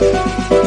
Música